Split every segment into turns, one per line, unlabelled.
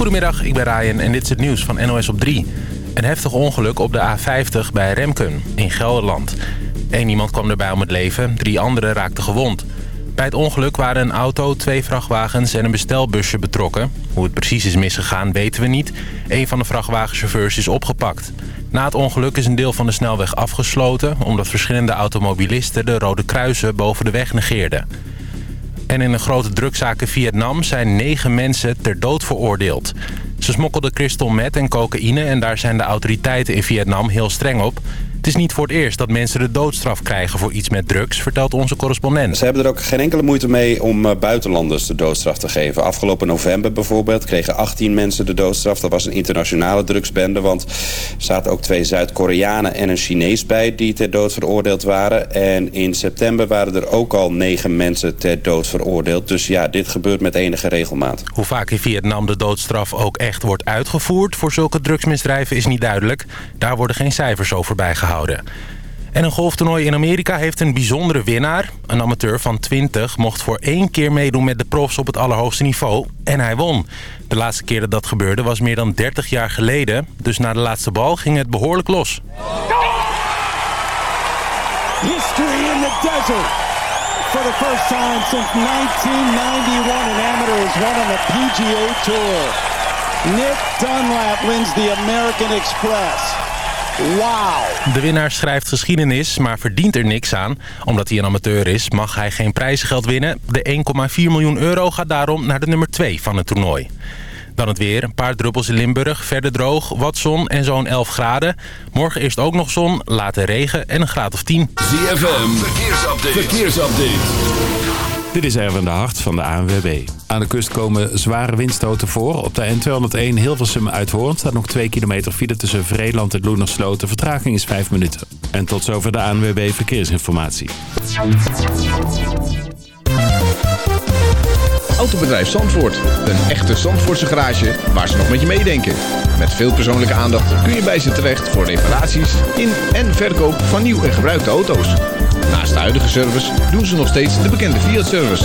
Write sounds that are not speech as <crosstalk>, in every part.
Goedemiddag, ik ben Ryan en dit is het nieuws van NOS op 3. Een heftig ongeluk op de A50 bij Remken in Gelderland. Eén iemand kwam erbij om het leven, drie anderen raakten gewond. Bij het ongeluk waren een auto, twee vrachtwagens en een bestelbusje betrokken. Hoe het precies is misgegaan weten we niet. Een van de vrachtwagenchauffeurs is opgepakt. Na het ongeluk is een deel van de snelweg afgesloten... omdat verschillende automobilisten de rode kruisen boven de weg negeerden. En in een grote drugzaak in Vietnam zijn negen mensen ter dood veroordeeld. Ze smokkelden crystal meth en cocaïne en daar zijn de autoriteiten in Vietnam heel streng op. Het is niet voor het eerst dat mensen de doodstraf krijgen voor iets met drugs, vertelt onze correspondent.
Ze hebben er ook geen enkele moeite mee om eh, buitenlanders de doodstraf te geven. Afgelopen november bijvoorbeeld kregen 18 mensen de doodstraf. Dat was een internationale drugsbende, want er zaten ook twee Zuid-Koreanen en een Chinees bij die ter dood veroordeeld waren. En in september waren er ook al negen mensen ter dood veroordeeld. Dus ja, dit gebeurt met enige regelmaat.
Hoe vaak in Vietnam de doodstraf ook echt wordt uitgevoerd voor zulke drugsmisdrijven is niet duidelijk. Daar worden geen cijfers over bijgehouden. En een golftoernooi in Amerika heeft een bijzondere winnaar. Een amateur van 20 mocht voor één keer meedoen met de profs op het allerhoogste niveau. En hij won. De laatste keer dat dat gebeurde was meer dan 30 jaar geleden. Dus na de laatste bal ging het behoorlijk los.
History in the desert. For the first time since 1991, an amateur has won on the PGA Tour. Nick Dunlap wins the American Express. Wauw.
De winnaar schrijft geschiedenis, maar verdient er niks aan. Omdat hij een amateur is, mag hij geen prijzengeld winnen. De 1,4 miljoen euro gaat daarom naar de nummer 2 van het toernooi. Dan het weer. Een paar druppels in Limburg. Verder droog, wat zon en zo'n 11 graden. Morgen eerst ook nog zon, later regen en een graad of 10.
ZFM, verkeersupdate. verkeersupdate.
Dit is Erwin de Hart van de ANWB. Aan de kust komen zware windstoten voor. Op de N201 Hilversum uit Hoorn staat nog 2 kilometer file tussen Vreeland en Loenersloot. De vertraging is 5 minuten. En tot zover de ANWB Verkeersinformatie.
Autobedrijf Zandvoort. Een echte Zandvoortse garage waar ze nog met je meedenken. Met veel persoonlijke aandacht kun je bij ze terecht voor reparaties in en verkoop van nieuw en gebruikte auto's. Naast de huidige service doen ze nog steeds de bekende Fiat-service.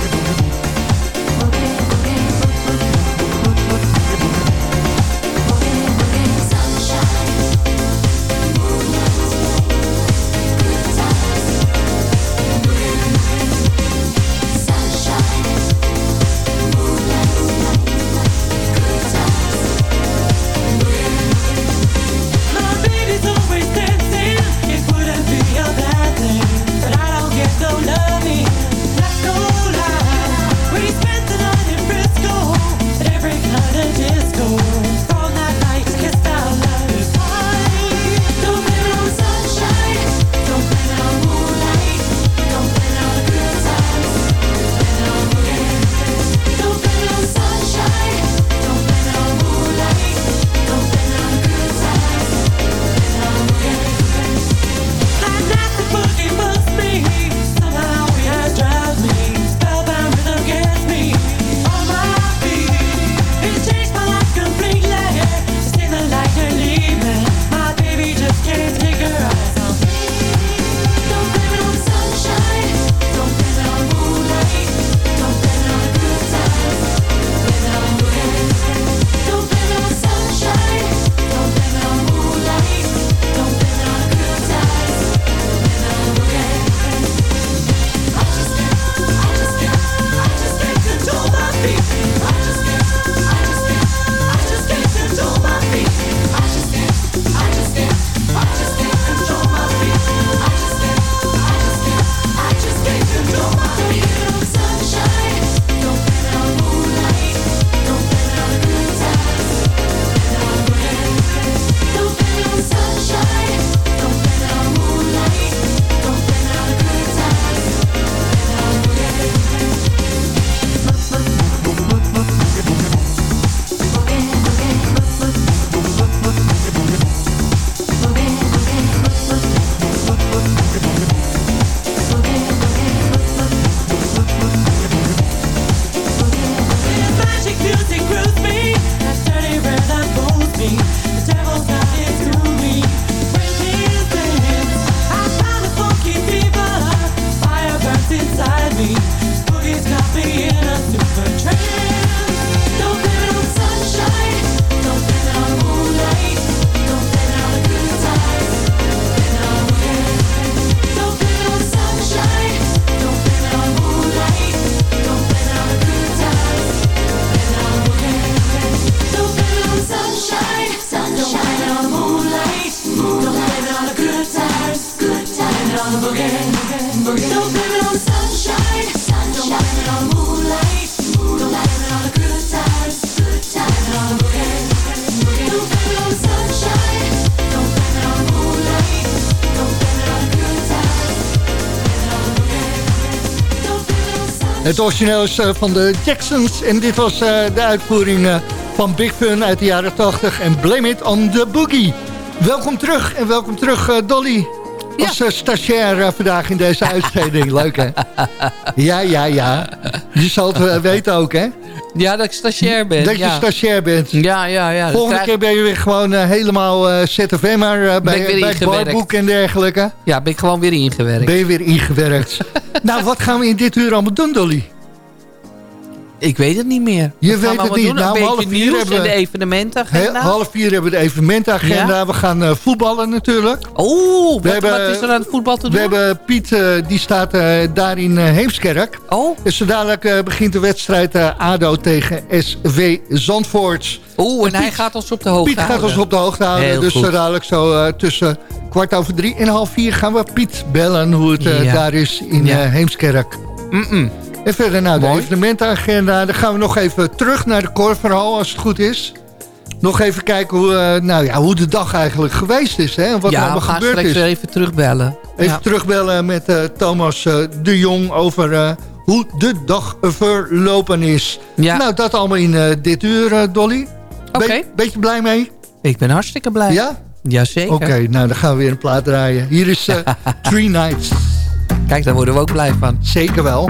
Het origineel is van de Jacksons. En dit was de uitvoering van Big Fun uit de jaren 80. En Blame It on the Boogie. Welkom terug en welkom terug Dolly. Als ja. stagiair vandaag in deze <laughs> uitzending. Leuk hè? Ja, ja, ja. Je zal het weten ook hè?
Ja, dat ik stagiair ben.
Dat je stagiair bent.
Ja, ja, ja.
Volgende keer ben je weer gewoon uh, helemaal uh, ZFM'er uh, bij, bij barboek en dergelijke.
Ja, ben ik gewoon weer ingewerkt.
Ben je weer ingewerkt. <laughs> nou, wat gaan we in dit uur allemaal doen, Dolly?
Ik weet het niet meer.
Je weet het niet. Doen?
Nou, half vier hebben we de evenementagenda.
half vier hebben we de evenementagenda. We gaan uh, voetballen natuurlijk.
Oh, wat, hebben, wat, is er aan het voetbal te doen?
We hebben Piet, uh, die staat uh, daar in Heemskerk.
Oh.
Dus zo dadelijk begint de wedstrijd ADO tegen SV Zandvoort.
Oeh, en, hij gaat ons op de hoogte
Piet gaat ons op de hoogte houden. Heel dus zo dadelijk zo tussen kwart over drie en half vier gaan we Piet bellen hoe het ja. daar is in ja. Heemskerk.
Mm -mm.
En verder naar de evenementenagenda. Dan gaan we nog even terug naar de korverhal als het goed is. Nog even kijken hoe, uh, nou ja, hoe de dag eigenlijk geweest is. Hè? Wat
ja,
er
straks weer even terugbellen.
Even terugbellen met uh, Thomas uh, de Jong over hoe de dag verlopen is.
Ja.
Nou, dat allemaal in dit uur, Dolly.
Oké. Okay.
beetje blij mee?
Ik ben hartstikke blij.
Ja?
Jazeker.
Oké, okay, nou dan gaan we weer een plaat draaien. Hier is <laughs> Three Nights.
Kijk, daar worden we ook blij van.
Zeker wel.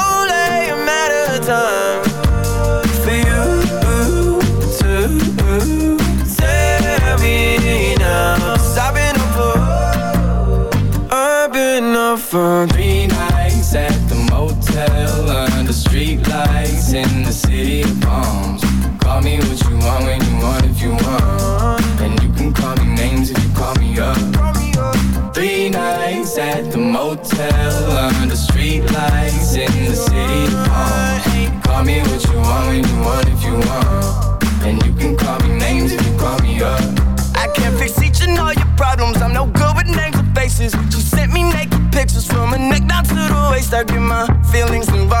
want when you want if you want, and you can call me names if you call me up. Three nights at the motel under street lights in the city palms. Call me what you want when you want if you want, and you can call me names if you call me up. I can't fix each and all your problems. I'm no good with names or faces. She sent me naked pictures from her neck down to the waist. I get my feelings involved.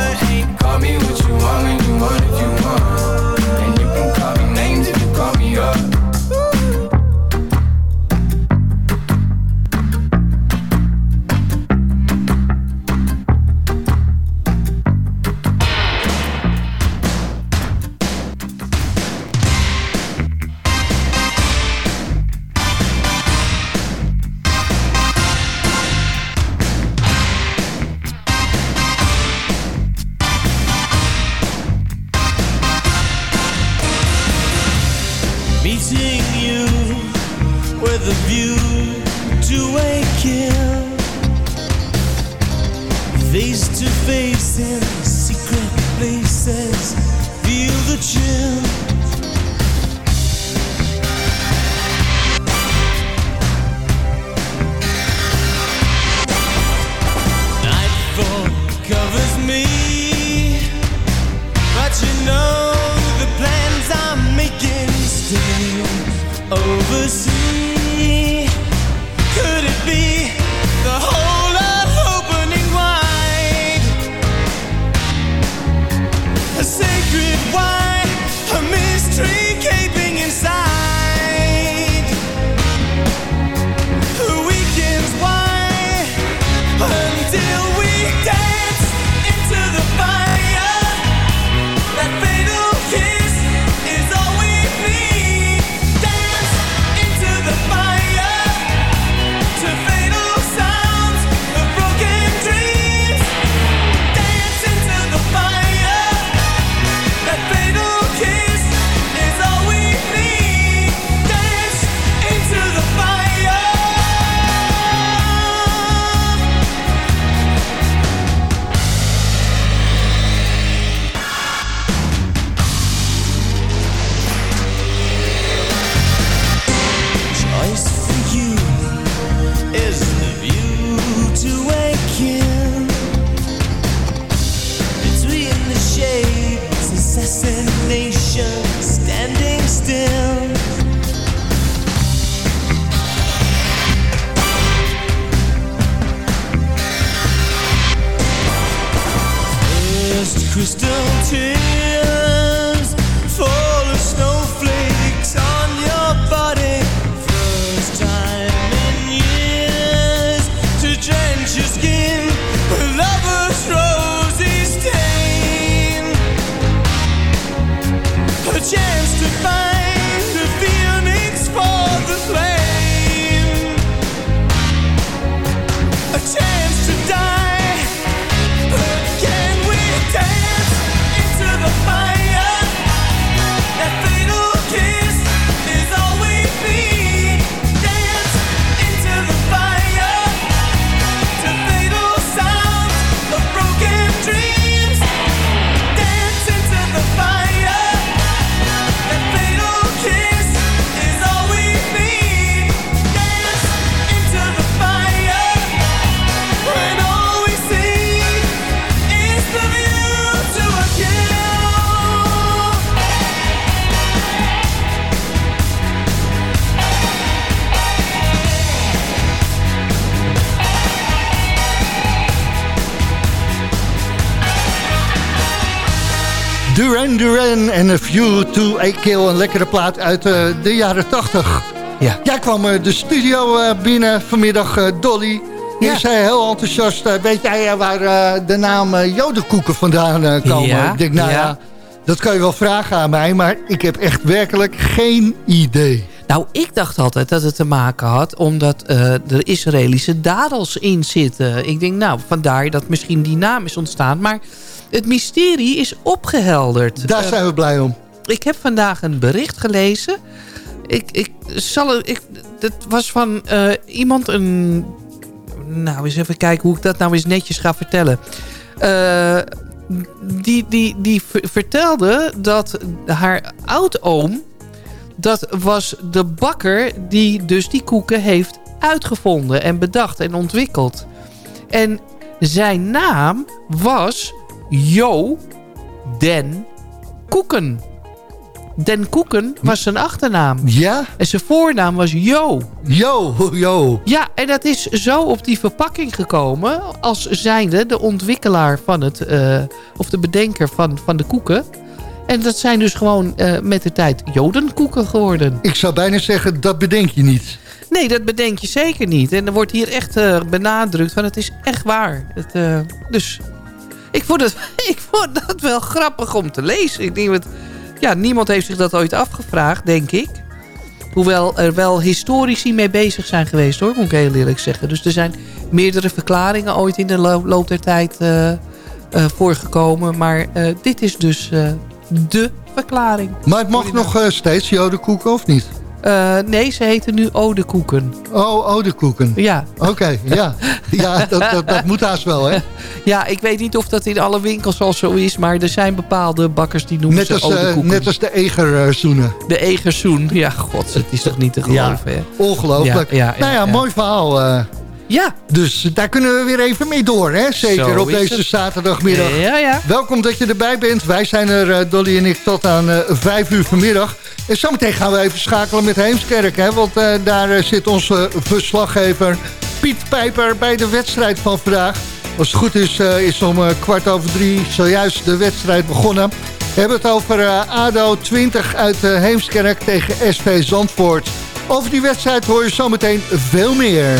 never
Duran Duran en A View to a Kill. Een lekkere plaat uit eh, de jaren 80.
Ja.
Jij kwam eh, de studio eh, binnen vanmiddag, Dolly. Je
Ja.
zei heel enthousiast, weet jij waar de naam Jodenkoeken vandaan komen?
Ja,
Ik denk, nou ja.
ja.
dat kan je wel vragen aan mij, maar ik heb echt werkelijk geen idee.
Nou, ik dacht altijd dat het te maken had... omdat eh, er Israëlische dadels in zitten. Ik denk, nou, vandaar dat misschien die naam is ontstaan. Maar het mysterie is opgehelderd.
Daar
Eh,
zijn we blij om.
ik heb vandaag een bericht gelezen. Ik, ik zal... Ik, dat was van eh, iemand, een... Nou, eens even kijken hoe ik dat nou eens netjes ga vertellen. Eh, die, die, die ver- vertelde dat haar oudoom... dat was de bakker die dus die koeken heeft uitgevonden... en bedacht en ontwikkeld. En zijn naam was Jo Den Koeken. Den Koeken was zijn achternaam.
Ja?
En zijn voornaam was Jo.
Yo, yo. <laughs>
Ja, en dat is zo op die verpakking gekomen... als zijnde de ontwikkelaar van het... eh, of de bedenker van, van de koeken. En dat zijn dus gewoon eh, met de tijd jodenkoeken geworden.
Ik zou bijna zeggen, dat bedenk je niet.
Nee, dat bedenk je zeker niet. En er wordt hier echt eh, benadrukt van het is echt waar. Het, dus ik vond, het, <laughs> ik vond dat wel grappig om te lezen. Ik denk dat, ja, niemand heeft zich dat ooit afgevraagd, denk ik. Hoewel er wel historici mee bezig zijn geweest, hoor, moet ik heel eerlijk zeggen. Dus er zijn meerdere verklaringen ooit in de lo- loop der tijd eh, eh, voorgekomen. Maar eh, dit is dus de verklaring.
Maar het mag nog steeds jodenkoeken of niet?
Eh, nee, ze heten nu Odekoeken.
Oh, odekoeken.
Ja,
Oké, ja. Ja, dat, dat, dat moet haast wel, hè?
Ja, ik weet niet of dat in alle winkels al zo is... maar er zijn bepaalde bakkers die noemen
Net
ze
als, eh,
odekoeken.
net als de egerzoenen.
De egerzoen. Ja, god, het is toch niet te
Ja,
geloven, hè?
ongelooflijk.
Ja, ja,
nou ja, mooi verhaal. eh.
Ja.
dus daar kunnen we weer even mee door, hè? Zeker
Zo
op deze
het.
zaterdagmiddag.
Ja, ja.
Welkom dat je erbij bent. Wij zijn er, eh, Dolly en ik, tot aan eh, vijf uur vanmiddag. En zometeen gaan we even schakelen met Heemskerk, hè? Want eh, daar zit onze verslaggever Piet Pijper bij de wedstrijd van vandaag.
Als het goed is, uh, is om uh, kwart over drie zojuist de wedstrijd begonnen. We hebben het over uh, ADO 20 uit Heemskerk tegen SV Zandvoort. Over die wedstrijd hoor je zometeen veel meer.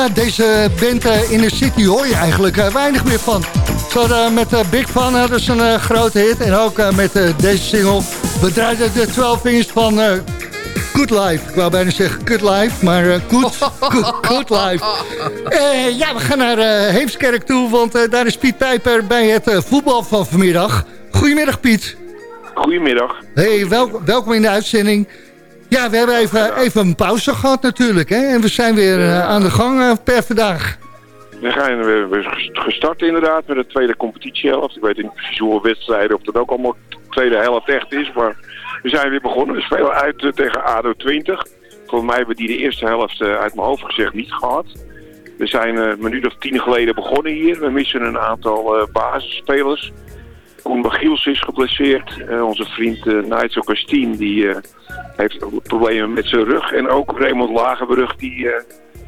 Ja, deze band uh, in de city hoor je eigenlijk uh, weinig meer van. Zo uh, met uh, Big Fun hadden ze een grote hit. En ook met deze single. We draaiden de 12 inch van Good Life. Ik wou bijna zeggen Good Life, maar good, good, good Life. ja, we gaan naar Heemskerk toe, want daar is Piet Pijper bij het voetbal van vanmiddag. Goedemiddag Piet.
Goedemiddag.
Hey, wel, welkom in de uitzending. Ja, we hebben even, even een pauze gehad natuurlijk. Hè? En we zijn weer uh, aan de gang uh, per vandaag.
We zijn weer gestart inderdaad met de tweede competitiehelft. Ik weet niet precies hoeveel wedstrijden of dat ook allemaal de tweede helft echt is. Maar we zijn weer begonnen. We spelen uit uh, tegen ADO 20. Volgens mij hebben die de eerste helft uit mijn hoofd gezegd niet gehad. We zijn een minuut of tien geleden begonnen hier. We missen een aantal basisspelers. Koen Bagiels is geblesseerd. onze vriend uh, Nigel Castien die heeft problemen met zijn rug. En ook Raymond Lagenbrug, die uh,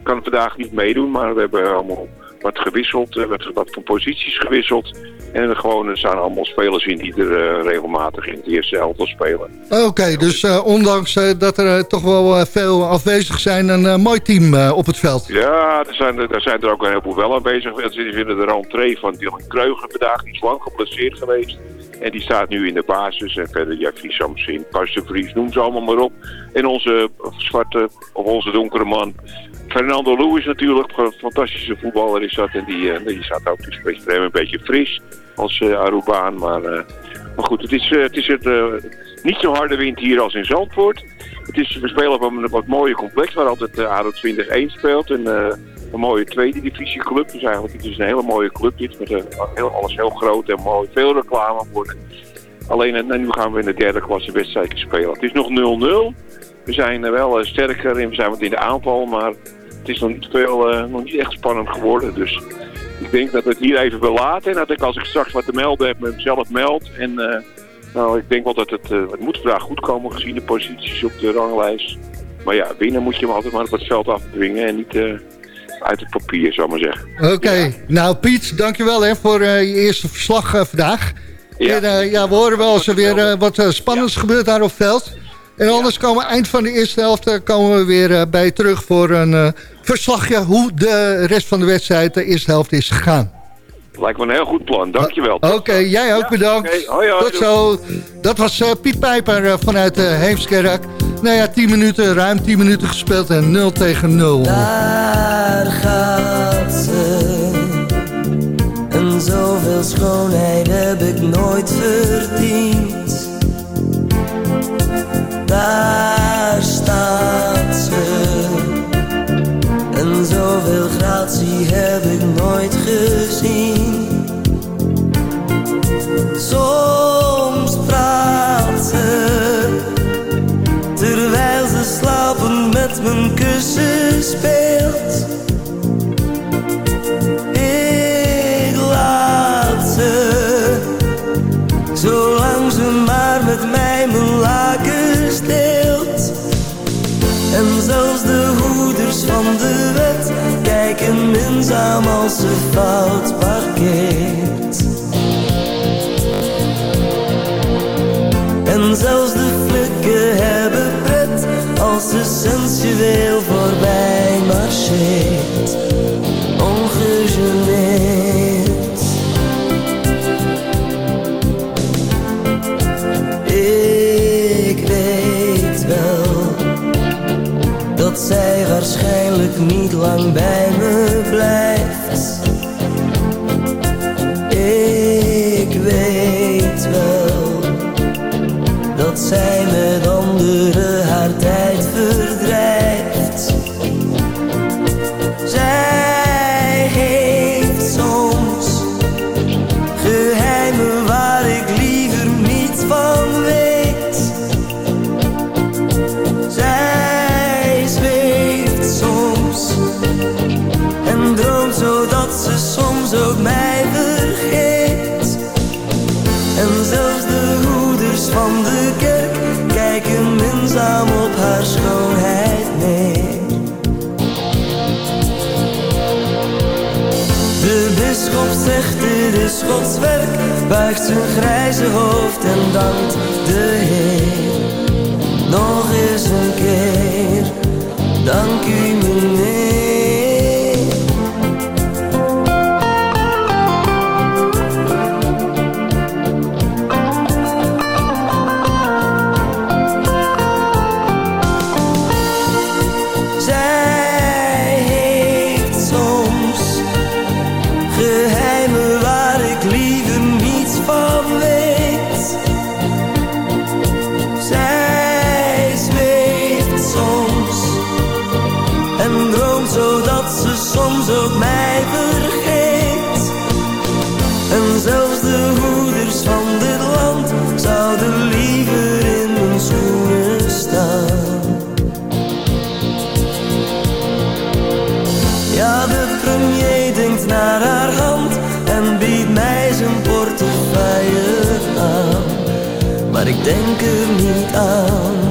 kan vandaag niet meedoen. Maar we hebben allemaal wat gewisseld, uh, wat, wat van posities gewisseld. En er gewoon er staan allemaal spelers in die er uh, regelmatig in het eerste elftal spelen.
Oké, okay, dus ondanks dat er toch wel veel afwezig zijn, een mooi team op het veld.
Ja, er zijn, er zijn er ook een heleboel wel aanwezig. Ze vinden de rentree van Dylan Kreuger vandaag, die is lang geblesseerd geweest. En die staat nu in de basis. En verder Jeffrey Samsin, Karsten Vries, noem ze allemaal maar op. En onze zwarte, of onze donkere man, Fernando Lewis natuurlijk. Een fantastische voetballer is dat. En die, uh, die staat ook dus een beetje fris als uh, Arubaan. Maar, uh, maar goed, het is, het is het, niet zo harde wind hier als in Zandvoort. Het is, we spelen op een wat mooie complex waar altijd uh, ADO 20-1 speelt. En, een mooie tweede divisieclub. Dus eigenlijk het is een hele mooie club dit. Met heel, alles heel groot en mooi. Veel reclame voor. Alleen en nu gaan we in de derde klasse wedstrijd spelen. Het is nog 0-0. We zijn wel sterker en we zijn wat in de aanval. Maar het is nog niet, veel, uh, nog niet echt spannend geworden. Dus ik denk dat we het hier even wil laten. En dat ik als ik straks wat te melden heb, mezelf meld. En uh, nou, ik denk wel dat het, het moet vandaag goed komen gezien de posities op de ranglijst. Maar ja, winnen moet je hem altijd maar op het veld afdwingen en niet uit het papier, zou maar zeggen.
Oké, nou Piet, dankjewel hè, voor uh, je eerste verslag uh, vandaag. Ja. En, uh, ja, we horen wel als er weer wat spannends ja. gebeurt daar op het veld. En anders komen we eind van de eerste helft komen we weer bij je terug voor een verslagje hoe de rest van de wedstrijd de eerste helft is gegaan.
Lijkt me een heel goed plan, dankjewel.
Oké, okay, jij ook bedankt. Okay. Hoi, hoi, Tot zo. Dat was Piet Pijper vanuit Heemskerk. Nou ja, 10 minuten, ruim 10 minuten gespeeld en 0 tegen 0.
Daar gaat ze. En zoveel schoonheid heb ik nooit verdiend. Daar staat ze. En zoveel gratie heb ik nooit gezien. Soms praat ze slapen met mijn kussen speelt. Ik laat ze, zolang van de wet kijken minzaam als ze fout parkeert. En zelfs de flikken hebben als ze sensueel voorbij marcheert, waarschijnlijk niet lang bij me blijft. Ik weet wel dat zij met anderen
wuift zijn grijze hoofd en dankt de Heer. Nog eens een keer, dank u meneer. then give me
up.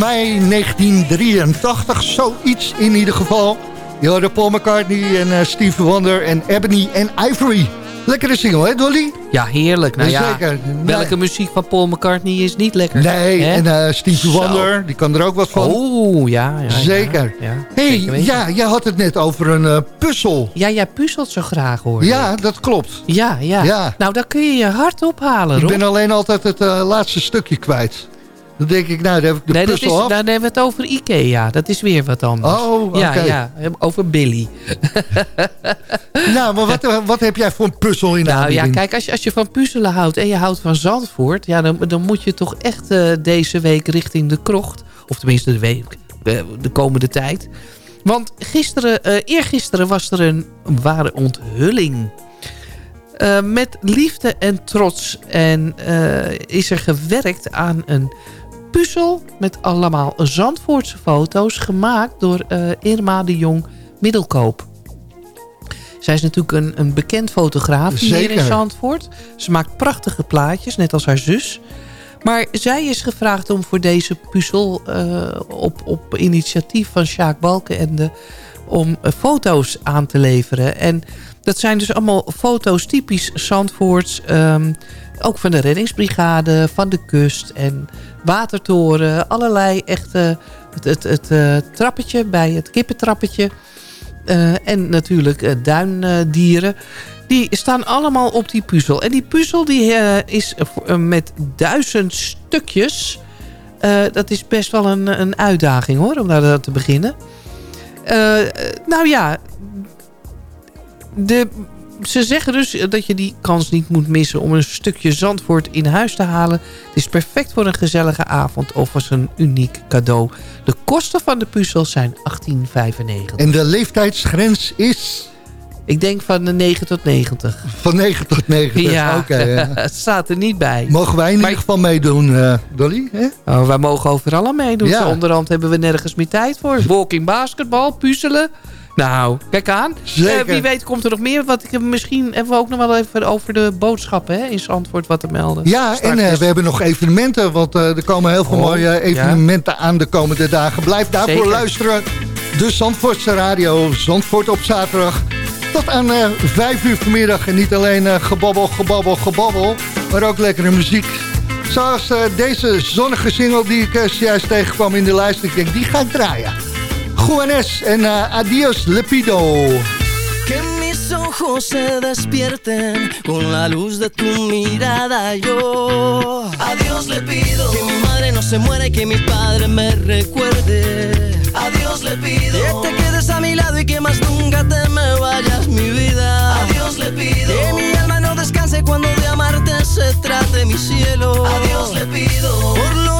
Mij 1983, zoiets in ieder geval. Je hoorde Paul McCartney en uh, Steve Wonder en Ebony en Ivory. Lekkere single, hè Dolly?
Ja, heerlijk. Nou ja,
Zeker.
welke muziek van Paul McCartney is niet lekker?
Nee, en uh, Stevie
Zo.
Wonder, die kan er ook wat van.
Oh, ja. ja
Zeker.
Ja,
hey,
Zeker
ja, jij had het net over een uh, puzzel.
Ja, jij puzzelt zo graag hoor.
Ja, dat klopt.
Ja, ja,
Ja.
Nou, dan kun je je hart ophalen,
Ik ben alleen altijd het uh, laatste stukje kwijt. Dan denk ik, nou, dan heb ik de
nee, dat is,
puzzel af.
dan hebben we het over Ikea. Dat is weer wat anders.
Oh, oké.
Ja, ja, over Billy. <laughs> <laughs>
Nou, maar wat, wat heb jij voor een puzzel in de
Nou ja, kijk, als je, als je van puzzelen houdt en je houdt van Zandvoort... Ja, dan, dan moet je toch echt eh, deze week richting de krocht. Of tenminste de, week, eh, de komende tijd. Want gisteren, eh, eergisteren was er een ware onthulling. Met liefde en trots. En is er gewerkt aan een puzzel met allemaal Zandvoortse foto's... gemaakt door eh, Irma de Jong Middelkoop. Zij is natuurlijk een, een bekend fotograaf hier in
Zeker.
Zandvoort. Ze maakt prachtige plaatjes, net als haar zus. Maar zij is gevraagd om voor deze puzzel eh, op, op initiatief van Sjaak Balkenende... om eh, foto's aan te leveren. En dat zijn dus allemaal foto's typisch Zandvoorts. ehm, ook van de reddingsbrigade, van de kust en watertoren. Allerlei echte... Het, het, het eh, trappetje bij het kippentrappetje. Eh, en natuurlijk eh, duindieren. Die staan allemaal op die puzzel. En die puzzel die, is met duizend stukjes. Dat is best wel een, een uitdaging hoor, om daar te beginnen. Nou ja, de, ze zeggen dus dat je die kans niet moet missen om een stukje Zandvoort in huis te halen. Het is perfect voor een gezellige avond of als een uniek cadeau. De kosten van de puzzel zijn 18,95.
En de leeftijdsgrens is
Ik denk van de 9 tot 90.
van 9 tot 90.
Ja,
Oké, ja. <laughs>
het staat er niet bij.
Mogen wij in ieder geval meedoen, eh, Dolly? Hè?
Oh, wij mogen overal aan meedoen.
Ja.
Zo onderhand hebben we nergens meer tijd voor. Walking basketbal, puzzelen. Nou, kijk aan.
Zeker.
Eh, wie weet komt er nog meer. Wat ik, misschien hebben we ook nog wel even over de boodschappen hè, in Zandvoort wat te melden.
Ja,
Start
en eh,
dus-
we hebben nog evenementen, want eh, er komen heel veel
Oh,
mooie evenementen aan de komende dagen. Blijf daarvoor
Zeker.
luisteren. De Zandvoortse Radio, Zandvoort op zaterdag. Tot aan eh 5 uur vanmiddag. En niet alleen eh, gebabbel, gebabbel, gebabbel, maar ook lekkere muziek. Zoals eh, deze zonnige single die ik eh, zojuist tegenkwam in de lijst. Ik denk, die ga ik draaien. Juanes en eh, Adios Lepido.
Que mis ojos se despierten con la luz de tu mirada. Yo a Dios le pido que mi madre no se muera y que mi padre me recuerde. A Dios le pido que te quedes a mi lado y que más nunca te me vayas, mi vida. A Dios le pido que mi alma no descanse cuando de amarte se trate mi cielo. A Dios le pido por los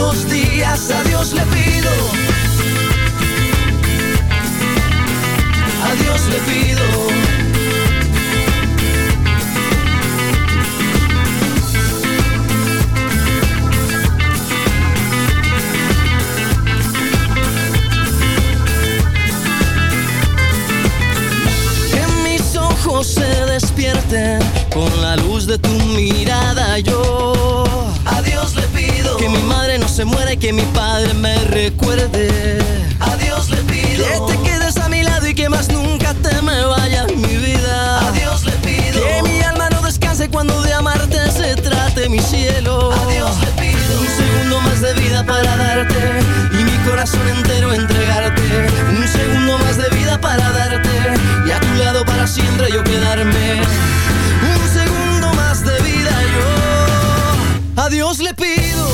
los días a Dios le pido. A Dios le pido. Que mis ojos se despierten con la luz de tu mirada. Yo que mi madre no se muera y que mi padre me recuerde. A Dios le pido que te quedes a mi lado y que más nunca te me vayas, mi vida. A Dios le pido que mi alma no descanse cuando de amarte se trate mi cielo. A Dios le pido un segundo más de vida para darte y mi corazón entero entregarte. Un segundo más de vida para darte y a tu lado para siempre yo quedarme un segundo más de vida yo. A Dios le pido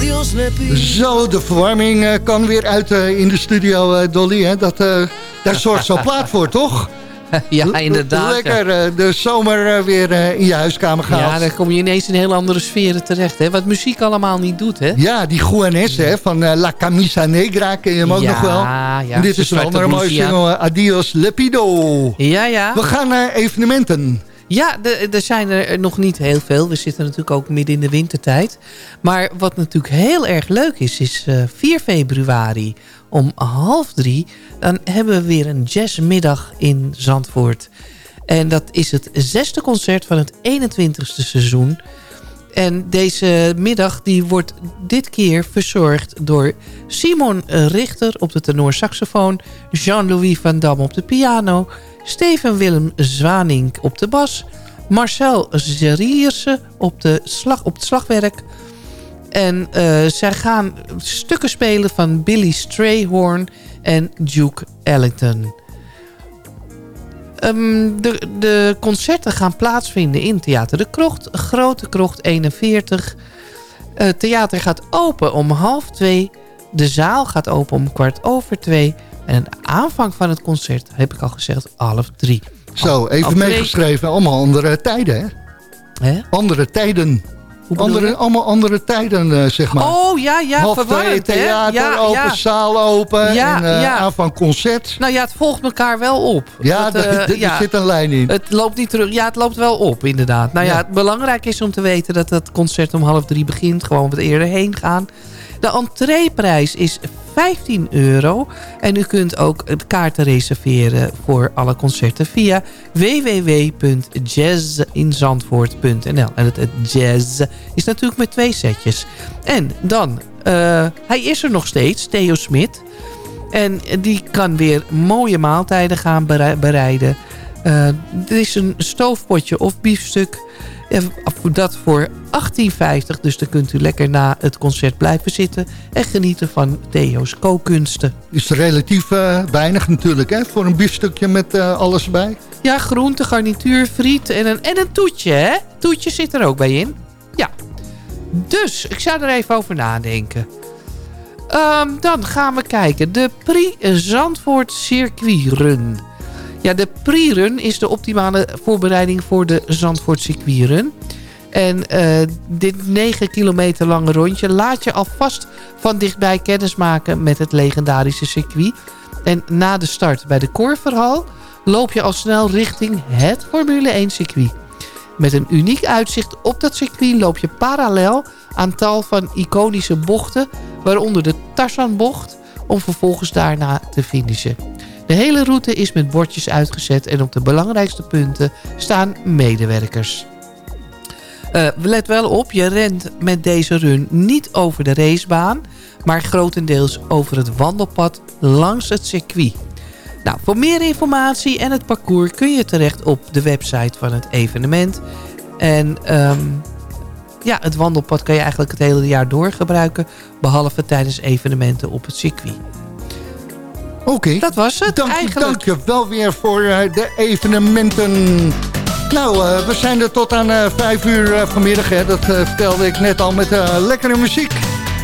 a Dios le pido.
Zo, de verwarming eh, kan weer uit eh, in de studio, eh, Dolly. Hè? Dat, eh, daar zorgt zo'n plaat voor, toch? <laughs>
ja, inderdaad.
Lekker de zomer weer in je huiskamer
Ja,
gehaald.
dan kom je ineens in heel andere sferen terecht. Hè? Wat muziek allemaal niet doet, hè?
Ja, die Juanes hè, van La Camisa Negra, ken je hem ook
Ja,
nog wel?
ja,
en dit is een andere mooie single, Adios Lepido.
Ja, ja.
We gaan naar evenementen.
Ja, er zijn er nog niet heel veel. We zitten natuurlijk ook midden in de wintertijd. Maar wat natuurlijk heel erg leuk is, is eh, 4 februari om half drie... dan hebben we weer een jazzmiddag in Zandvoort. En dat is het zesde concert van het 21ste seizoen. En deze middag die wordt dit keer verzorgd door Simon Richter op de tenorsaxofoon... Jean-Louis van Dam op de piano... Steven Willem Zwanink op de bas... Marcel Zerierse op, de slag, op het slagwerk... En eh, zij gaan stukken spelen van Billy Strayhorn en Duke Ellington. Ehm, de, de concerten gaan plaatsvinden in Theater de Krocht, Grote Krocht 41. Het theater gaat open om half twee. De zaal gaat open om kwart over twee. En de aanvang van het concert, heb ik al gezegd, half drie.
Zo, even
Entree-
meegeschreven. Allemaal andere tijden, hè?
Hè?
Andere tijden. Andere, allemaal andere tijden, eh, zeg maar.
Oh, ja, ja,
Half
verwarrend,
theater
Ja,
open,
ja.
zaal open
Ja,
en eh
ja.
aanvang concert.
Nou ja, het volgt elkaar wel op.
Ja,
Dat,
er-
eh,
er zit een lijn in.
Het loopt niet terug. Ja, het loopt wel op, inderdaad. Nou ja,
Ja.
het belangrijk is om te weten dat het concert om half drie begint. Gewoon wat eerder heen gaan. De entreeprijs is 15 euro. En u kunt ook kaarten reserveren voor alle concerten via www.jazzinzandvoort.nl. En het, jazz is natuurlijk met twee setjes. En dan, eh, hij is er nog steeds, Theo Smit. En die kan weer mooie maaltijden gaan berei- bereiden. Er is een stoofpotje of biefstuk. Eh, Dat voor 18,50. Dus dan kunt u lekker na het concert blijven zitten. En genieten van Theo's kookkunsten.
Is relatief eh, weinig natuurlijk, hè? Voor een biefstukje met eh, alles erbij.
Ja, groente, garnituur, friet en een, en een toetje, hè? Toetje zit er ook bij in. Ja. Dus, ik zou er even over nadenken. Ehm, dan gaan we kijken. De Prix Zandvoort Circuit Run. Ja, de Prix-run is de optimale voorbereiding voor de Zandvoort Circuit Run. En eh, dit 9 kilometer lange rondje laat je alvast van dichtbij kennismaken met het legendarische circuit. En na de start bij de Korverhal loop je al snel richting het Formule 1 circuit. Met een uniek uitzicht op dat circuit loop je parallel aan tal van iconische bochten, waaronder de Tarzanbocht, om vervolgens daarna te finishen. De hele route is met bordjes uitgezet en op de belangrijkste punten staan medewerkers. Eh, let wel op, je rent met deze run niet over de racebaan... maar grotendeels over het wandelpad langs het circuit. Nou, voor meer informatie en het parcours kun je terecht op de website van het evenement. En ehm, ja, het wandelpad kan je eigenlijk het hele jaar door gebruiken... behalve tijdens evenementen op het circuit.
Oké.
Dat was het
Dank,
eigenlijk.
dank je wel weer voor eh, de evenementen. Nou, eh, we zijn er tot aan eh, vijf uur eh, vanmiddag. Hè. Dat vertelde ik net al met lekkere muziek.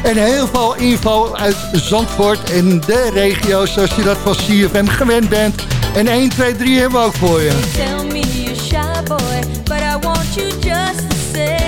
En heel veel info uit Zandvoort en de regio, zoals je dat van CFM gewend bent. En 1, 2, 3 hebben we ook voor je.
Tell me you're shy boy, but I want you just the same.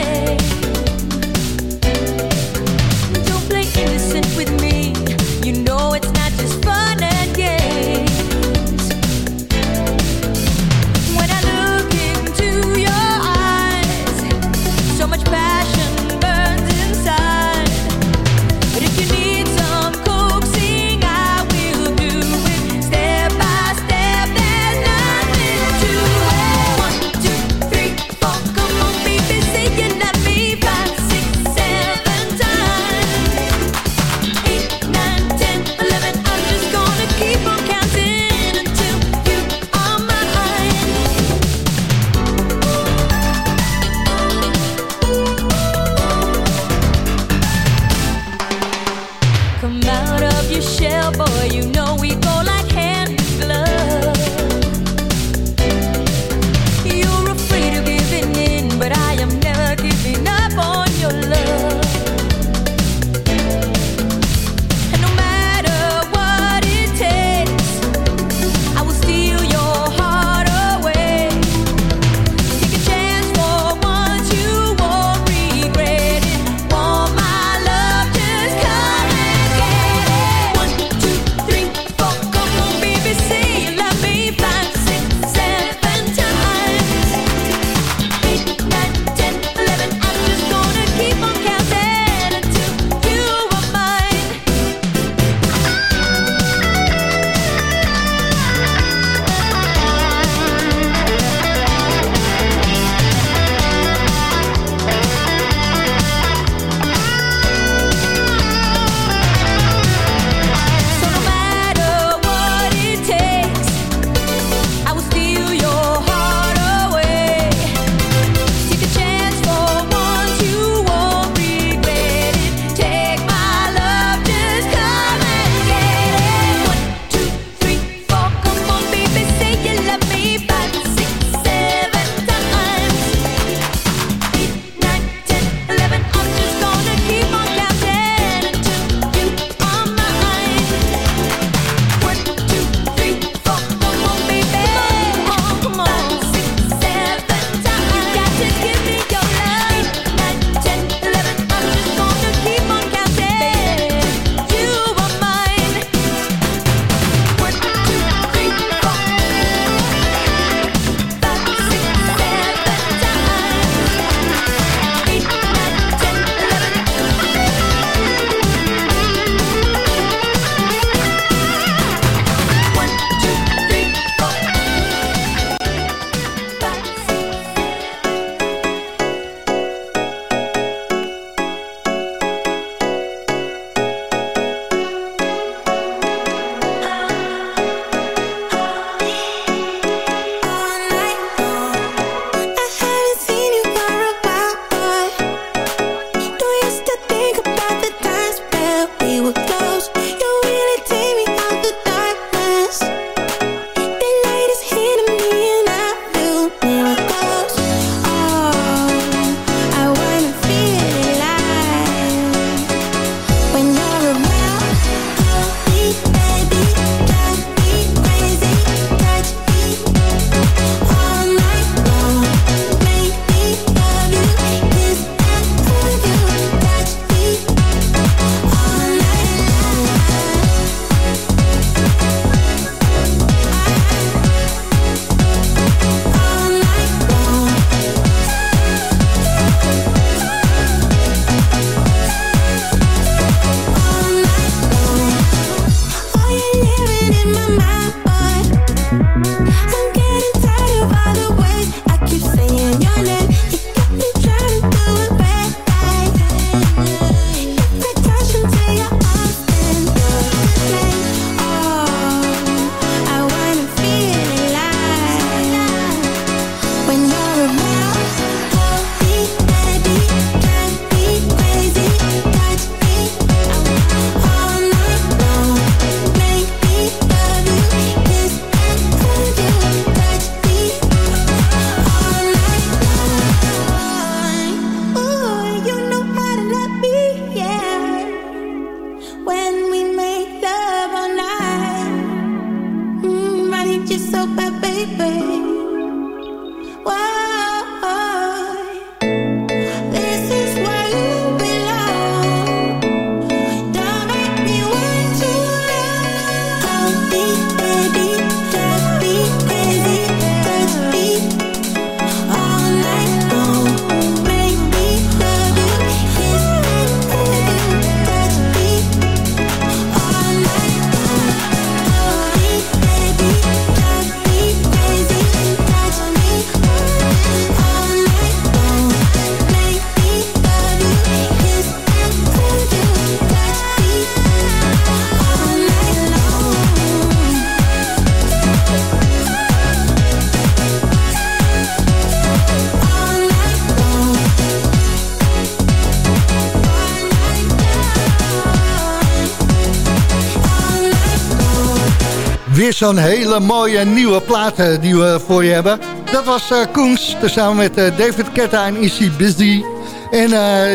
Weer zo'n hele mooie nieuwe plaat eh, die we voor je hebben. Dat was eh Koens, tezamen met eh, David Ketta en Issy Busy. En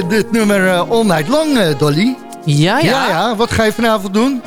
dit nummer All Night Long, Dolly.
Ja, ja.
Ja, ja, wat ga je vanavond doen?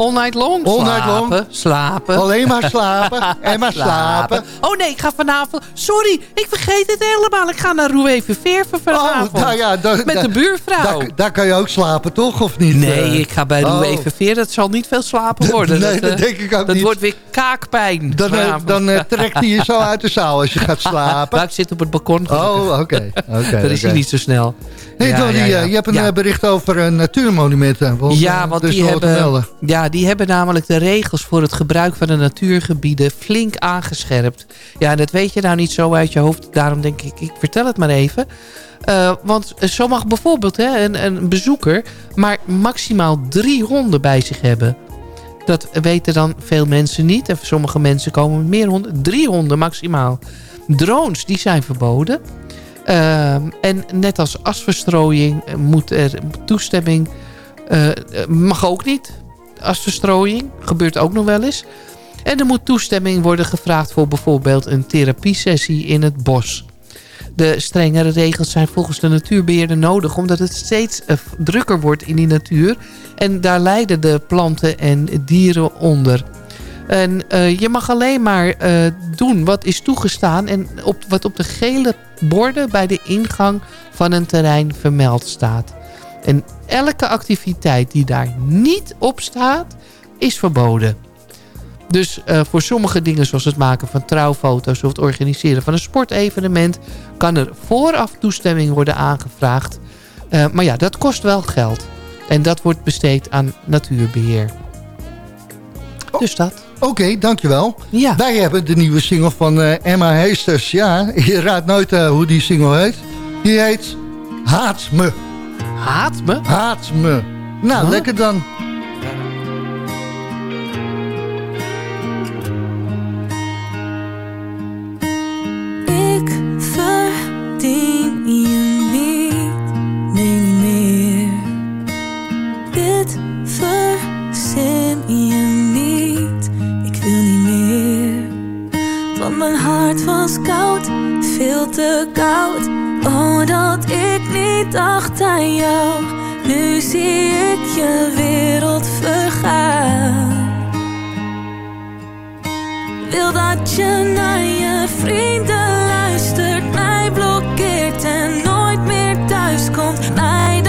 All night long?
All night
slapen,
long.
slapen.
Alleen maar slapen <laughs> en maar slapen.
Oh nee, ik ga vanavond... Sorry, ik vergeet het helemaal. Ik ga naar Roué Verveerven vanavond.
nou ja,
met de buurvrouw.
Daar, daar kan je ook slapen, toch? Of niet?
Nee,
Eh,
ik ga bij
oh.
Roué Verveer. Dat zal niet veel slapen worden.
Nee, dat
eh,
denk ik ook
Dat
niet.
wordt weer kaakpijn.
Dan, eh, dan trekt hij je zo <laughs> uit de zaal als je gaat slapen.
Maar ik zit op het balkon.
Oh, oké. oké, <laughs>
Dan is
oké.
niet zo snel.
Hey,
Ja,
Dolly,
ja, ja.
je hebt een bericht over natuurmonumenten. Want,
Ja, want
is
die hebben,
melden.
ja, die hebben namelijk de regels voor het gebruik van de natuurgebieden flink aangescherpt. Ja, dat weet je nou niet zo uit je hoofd. Daarom denk ik, ik vertel het maar even. Eh, want zo mag bijvoorbeeld hè, een, een bezoeker maar maximaal drie honden bij zich hebben. Dat weten dan veel mensen niet. En sommige mensen komen met meer honden. Drie honden maximaal. Drones, die zijn verboden. Ehm, en net als asverstrooiing eh, moet er toestemming... eh, eh, mag ook niet. Asverstrooiing gebeurt ook nog wel eens. En er moet toestemming worden gevraagd voor bijvoorbeeld een therapiesessie in het bos. De strengere regels zijn volgens de natuurbeheerder nodig... omdat het steeds eh, drukker wordt in die natuur. En daar lijden de planten en dieren onder. En eh, je mag alleen maar eh, doen wat is toegestaan... en op, wat op de gele borden bij de ingang van een terrein vermeld staat. En elke activiteit die daar niet op staat, is verboden. Dus eh, voor sommige dingen zoals het maken van trouwfoto's... of het organiseren van een sportevenement... kan er vooraf toestemming worden aangevraagd. Eh, maar ja, dat kost wel geld. En dat wordt besteed aan natuurbeheer. Dus dat.
Oké, dankjewel.
Ja.
Wij hebben de nieuwe single van eh, Emma Heesters. Ja, je raadt nooit hoe die single heet. Die heet Haat me.
Haat me?
Haat me. Nou,
Huh?
lekker dan.
Ik verdien je niet, nee niet meer. Dit verzin je niet, ik wil niet meer. Want mijn hart was koud, veel te koud. Oh, dat ik niet dacht aan jou. Nu zie ik je wereld vergaan. Wil dat je naar je vrienden luistert, mij blokkeert en nooit meer thuis komt. Mij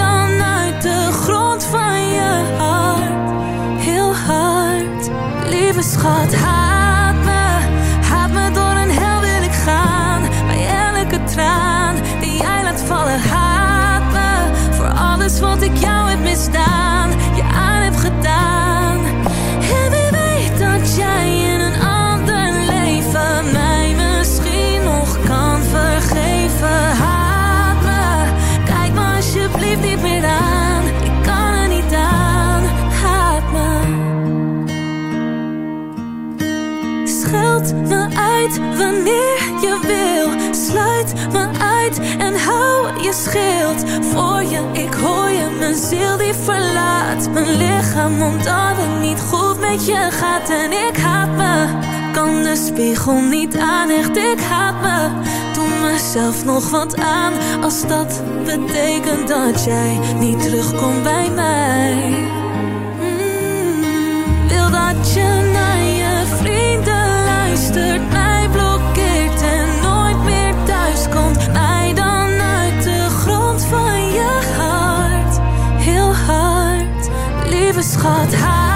voor je. Ik hoor je, mijn ziel die verlaat mijn lichaam omdat het niet goed met je gaat. En ik haat me, kan de spiegel niet aan, echt ik haat me. Doe mezelf nog wat aan als dat betekent dat jij niet terugkomt bij mij. Mm, wil dat je naar je vrienden luistert, mij blokkeert en nooit meer thuis Lieve schat, haat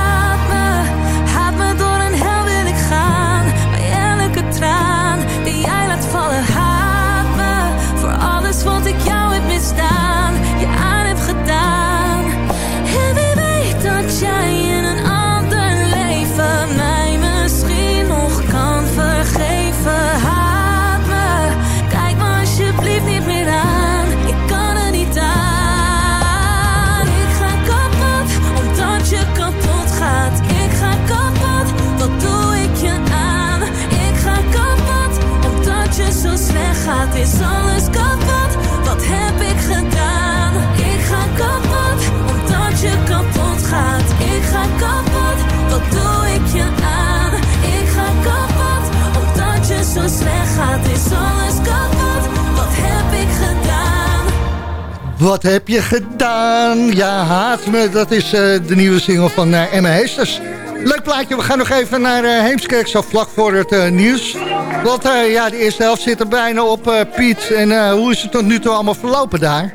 Wat heb je gedaan?
Ja, haat me. Dat is eh, de nieuwe single van eh, Emma Heesters. Leuk plaatje. We gaan nog even naar eh, Heemskerk, zo vlak voor het nieuws. Want ja, de eerste helft zit er bijna op, Piet. En hoe is het tot nu toe allemaal verlopen daar?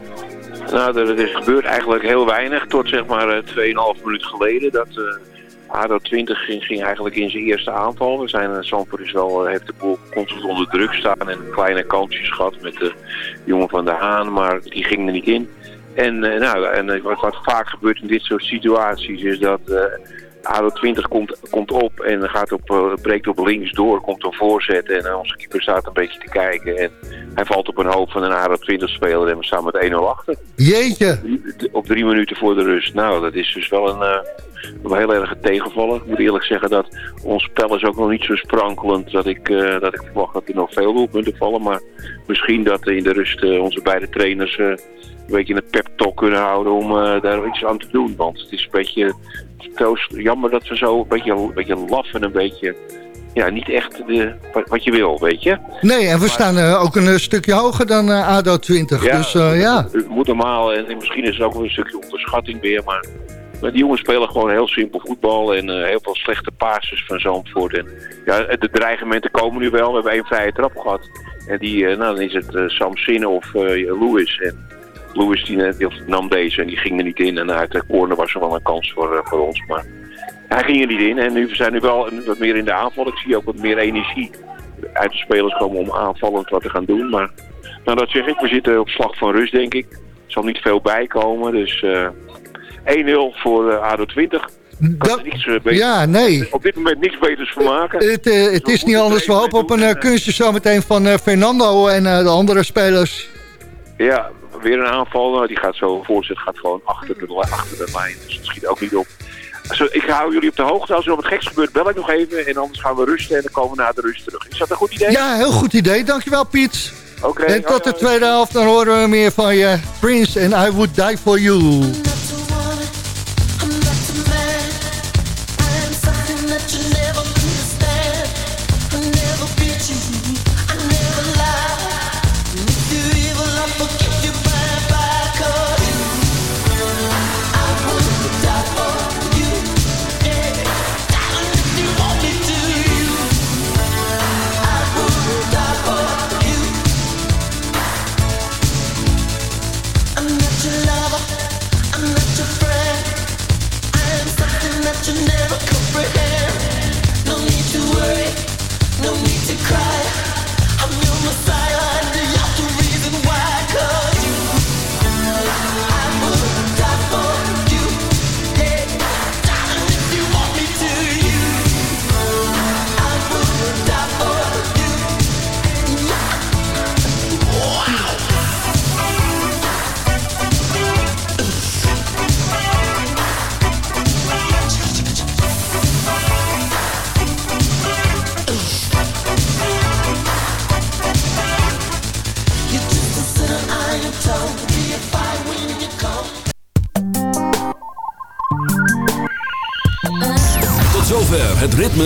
Nou, er, is gebeurd eigenlijk heel weinig tot zeg maar eh, 2,5 minuut geleden. Dat ADO 20 ging, eigenlijk in zijn eerste aanval. We zijn, uh, Zandvoort is wel, eh, heeft de boel constant onder druk staan en kleine kansjes gehad met de jongen van der Haan, maar die ging er niet in. En, eh, nou, en eh, wat, wat vaak gebeurt in dit soort situaties is dat eh ADO 20 komt, komt op en gaat op, eh, breekt op links door, komt een voorzet en eh, onze keeper staat een beetje te kijken. En hij valt op een hoop van een ADO 20 speler en we staan met 1-0 achter.
Jeetje.
Op drie minuten voor de rust. Nou, dat is dus wel een, eh, een heel erg tegenvallen. Ik moet eerlijk zeggen dat ons spel is ook nog niet zo sprankelend dat ik, eh, dat ik verwacht dat er nog veel doelpunten vallen. Maar misschien dat in de rust eh, onze beide trainers eh, een beetje een pep talk kunnen houden om eh, daar iets aan te doen. Want het is een beetje zo jammer dat we zo een beetje, een beetje laf en een beetje... Ja, niet echt de, wat, je wil, weet je.
Nee, en we staan eh, ook een eh, stukje hoger dan eh, ADO 20. dus eh, ja.
Het moet normaal en misschien is het ook wel een stukje onderschatting weer, maar, maar die jongens spelen gewoon heel simpel voetbal en heel veel slechte passes van Zandvoort. En ja, de dreigementen komen nu wel. We hebben één vrije trap gehad en die, nou, dan is het Sam Sinne of Lewis. En Lewis die, die nam deze en die ging er niet in en uit de corner was er wel een kans voor, eh, voor ons, maar hij ging er niet in en nu we zijn nu wel wat meer in de aanval. Ik zie ook wat meer energie uit de spelers komen om aanvallend wat te gaan doen, maar nou, dat zeg ik. We zitten op slag van rust, denk ik. Er zal niet veel bijkomen. Dus eh 1-0 voor eh, ADO 20. Kan er niks, eh, beters-
Ja, nee.
Op dit moment niks beters van maken.
Het, eh, het is niet anders. We hopen op een eh, kunstje zometeen van eh, Fernando en eh, de andere spelers.
Ja, weer een aanval. Nou, die gaat zo, voorzet gaat gewoon achter de, achter de lijn. Dus dat schiet ook niet op. Zo, ik hou jullie op de hoogte. Als er nog wat geks gebeurt, bel ik nog even. En anders gaan we rusten en dan komen we na de rust terug. Is dat een goed idee?
Ja, heel goed idee. Dankjewel Piet.
Oké.
en tot de tweede helft dan horen we meer van je. Prince en I Would Die For You.